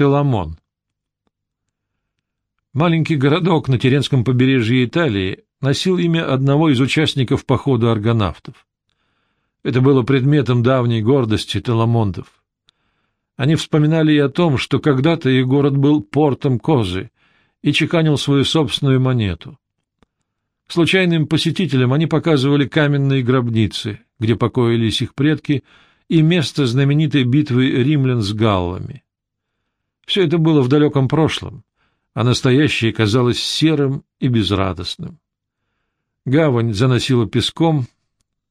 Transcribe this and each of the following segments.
Теламон Маленький городок на Теренском побережье Италии носил имя одного из участников похода аргонавтов. Это было предметом давней гордости Теламонтов. Они вспоминали и о том, что когда-то их город был портом Козы и чеканил свою собственную монету. Случайным посетителям они показывали каменные гробницы, где покоились их предки, и место знаменитой битвы римлян с галлами. Все это было в далеком прошлом, а настоящее казалось серым и безрадостным. Гавань заносила песком,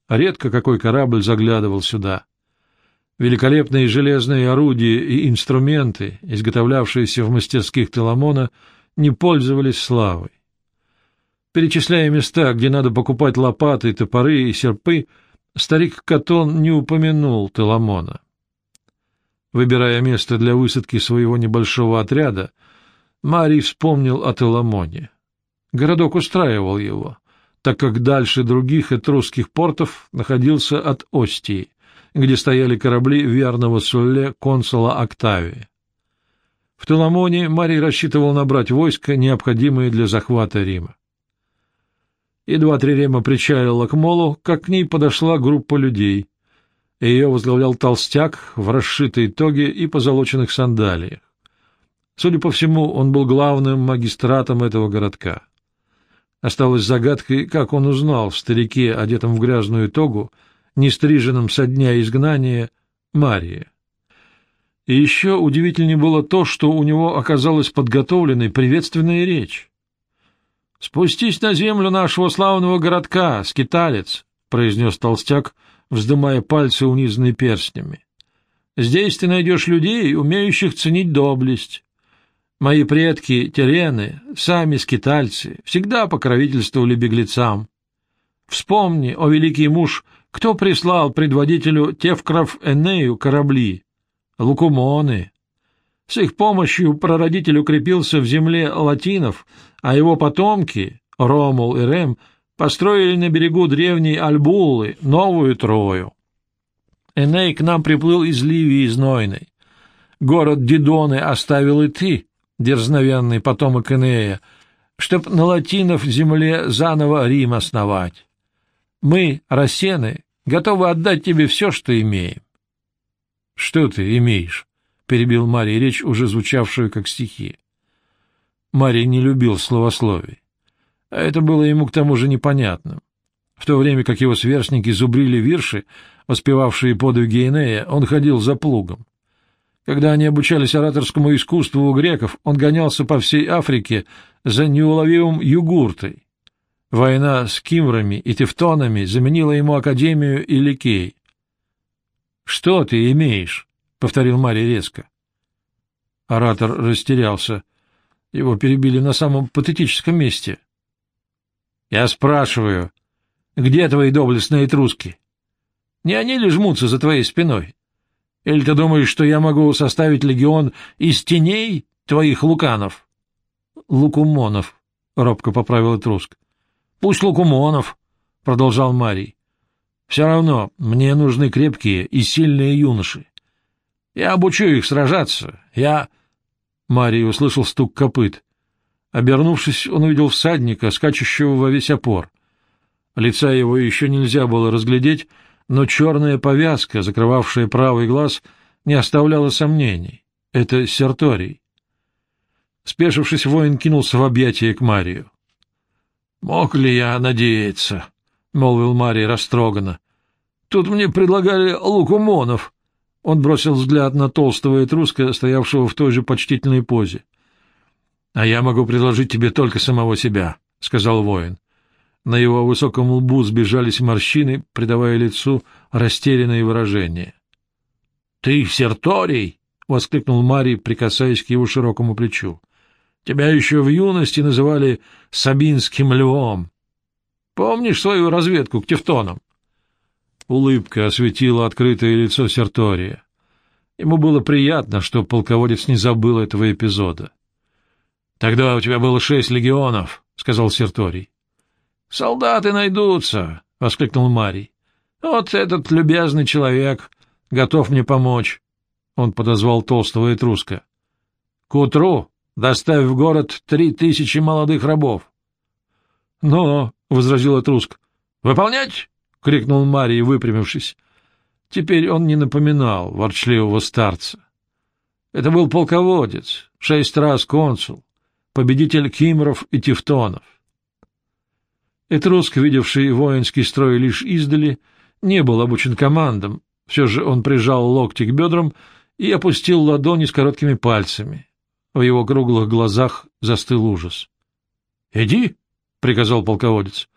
а редко какой корабль заглядывал сюда. Великолепные железные орудия и инструменты, изготовлявшиеся в мастерских Теламона, не пользовались славой. Перечисляя места, где надо покупать лопаты, топоры и серпы, старик Катон не упомянул Теламона. Выбирая место для высадки своего небольшого отряда, Марий вспомнил о Теламоне. Городок устраивал его, так как дальше других этрусских портов находился от Остии, где стояли корабли верного Сулле консула Октавия. В Теламоне Марий рассчитывал набрать войско, необходимое для захвата Рима. Едва Трирема причалила к молу, как к ней подошла группа людей. Ее возглавлял толстяк в расшитой тоге и позолоченных сандалиях. Судя по всему, он был главным магистратом этого городка. Осталось загадкой, как он узнал в старике, одетом в грязную тогу, нестриженном со дня изгнания, Мария. И еще удивительнее было то, что у него оказалась подготовленной приветственная речь. — Спустись на землю нашего славного городка, скиталец, — произнес толстяк, вздымая пальцы, унизанные перстнями. — Здесь ты найдешь людей, умеющих ценить доблесть. Мои предки, терены, сами скитальцы, всегда покровительствовали беглецам. Вспомни, о великий муж, кто прислал предводителю Тевкров Энею корабли? Лукумоны. С их помощью прародитель укрепился в земле латинов, а его потомки, Ромул и Рем, построили на берегу древней Альбулы новую Трою. Эней к нам приплыл из Ливии знойной. Город Дидоны оставил и ты, дерзновенный потомок Энея, чтоб на латинов земле заново Рим основать. Мы, рассены, готовы отдать тебе все, что имеем. — Что ты имеешь? — перебил Марий речь, уже звучавшую как стихи. Марий не любил словословий, а это было ему к тому же непонятным. В то время как его сверстники зубрили вирши, воспевавшие подвиги Энея, он ходил за плугом. Когда они обучались ораторскому искусству у греков, он гонялся по всей Африке за неуловимым югуртой. Война с кимрами и тевтонами заменила ему Академию и Ликей. — Что ты имеешь? — повторил Марий резко. Оратор растерялся. Его перебили на самом патетическом месте. — Я спрашиваю, где твои доблестные труски? Не они ли жмутся за твоей спиной? Или ты думаешь, что я могу составить легион из теней твоих луканов? — Лукумонов, — робко поправил Этруск. — Пусть лукумонов, — продолжал Марий. — Все равно мне нужны крепкие и сильные юноши. Я обучу их сражаться. Я... Марий услышал стук копыт. Обернувшись, он увидел всадника, скачущего во весь опор. Лица его еще нельзя было разглядеть, но черная повязка, закрывавшая правый глаз, не оставляла сомнений. Это Серторий. Спешившись, воин кинулся в объятия к Марию. — Мог ли я надеяться? — молвил Марий растроганно. — Тут мне предлагали лукумонов. Он бросил взгляд на толстого этруска, стоявшего в той же почтительной позе. — А я могу предложить тебе только самого себя, — сказал воин. На его высоком лбу сбежались морщины, придавая лицу растерянное выражение. — Ты Серторий? — воскликнул Марий, прикасаясь к его широкому плечу. — Тебя еще в юности называли Сабинским львом. Помнишь свою разведку к Тевтонам? Улыбка осветила открытое лицо Сертория. Ему было приятно, что полководец не забыл этого эпизода. — Тогда у тебя было шесть легионов, — сказал Серторий. — Солдаты найдутся, — воскликнул Марий. — Вот этот любезный человек готов мне помочь. Он подозвал толстого этруска. К утру доставь в город три тысячи молодых рабов. — Но, — возразил Этруск, — выполнять! — крикнул Марий, выпрямившись. Теперь он не напоминал ворчливого старца. Это был полководец, шесть раз консул, победитель кимров и тевтонов. Этруск, видевший воинский строй лишь издали, не был обучен командам, все же он прижал локти к бедрам и опустил ладони с короткими пальцами. В его круглых глазах застыл ужас. — Иди, — приказал полководец.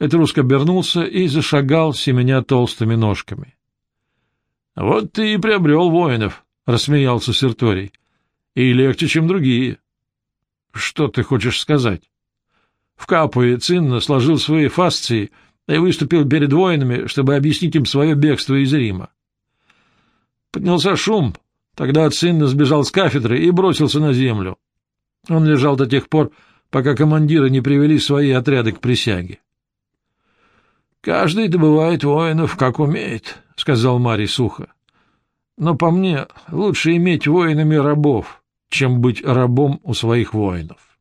Этруск обернулся и зашагал, семеня толстыми ножками. — Вот ты и приобрел воинов, — рассмеялся Серторий. — И легче, чем другие. — Что ты хочешь сказать? В Капуе Цинна сложил свои фасции — и выступил перед воинами, чтобы объяснить им свое бегство из Рима. Поднялся шум, тогда Цинна сбежал с кафедры и бросился на землю. Он лежал до тех пор, пока командиры не привели свои отряды к присяге. — Каждый добывает воинов, как умеет, — сказал Марий сухо. — Но по мне лучше иметь воинами рабов, чем быть рабом у своих воинов.